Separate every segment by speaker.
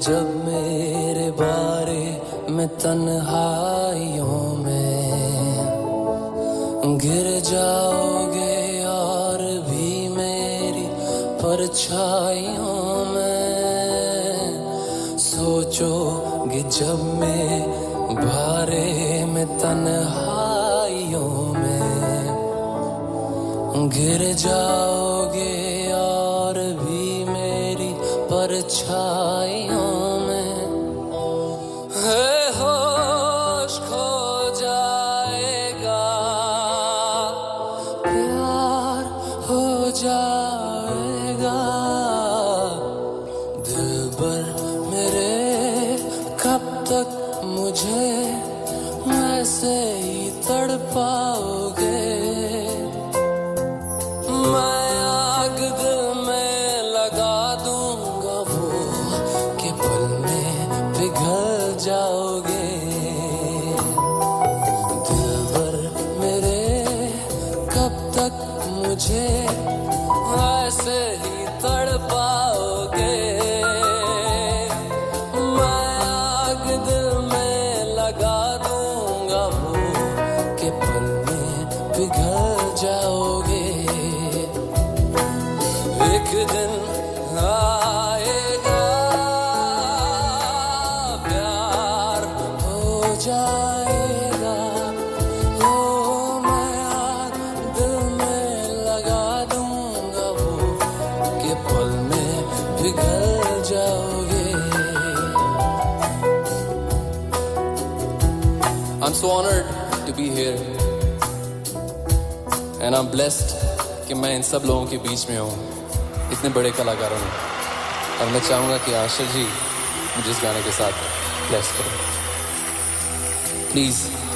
Speaker 1: जब मेरे बारे में तन्हाइयों में गिर जाओगे और भी मेरी परछाइयों में। सोचोगे जब मैं बारे में तन्हाइयों में गिर जाओगे और भी मेरी परछाइयों जाएगा। दिल पर मेरे, कब तक मुझे ऐसे ही तड़पाओगे? मैं आग दिल में लगा दूँगा कि पल में जाओगे। प्यार हो जाएगा। लगा दूँगा जाओगे। I'm so honored to be here. And I'm blessed कि मैं इन सब लोगों के बीच में हूँ। इतने बड़े कलाकारों में। और मैं चाहूँगा कि आशा जी मुझे इस गाने के साथ ब्लेस करें। प्लीज़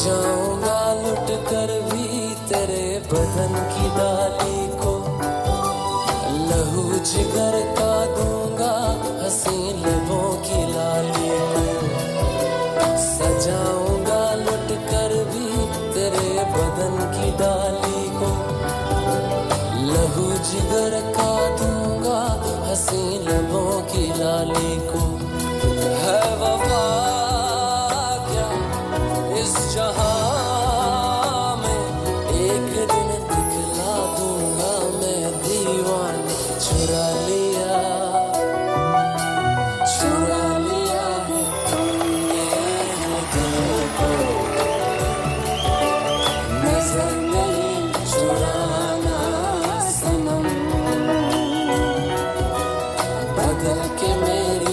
Speaker 1: सजाऊँगा लुट कर भी तेरे बदन की डाली को। लहू जिगर का दूँगा हसी लबों की लाली को। सजाऊँगा, लुट कर भी तेरे बदन की डाली को। लहू जिगर का दूँगा हसी लबों की लाली को।
Speaker 2: del
Speaker 1: que me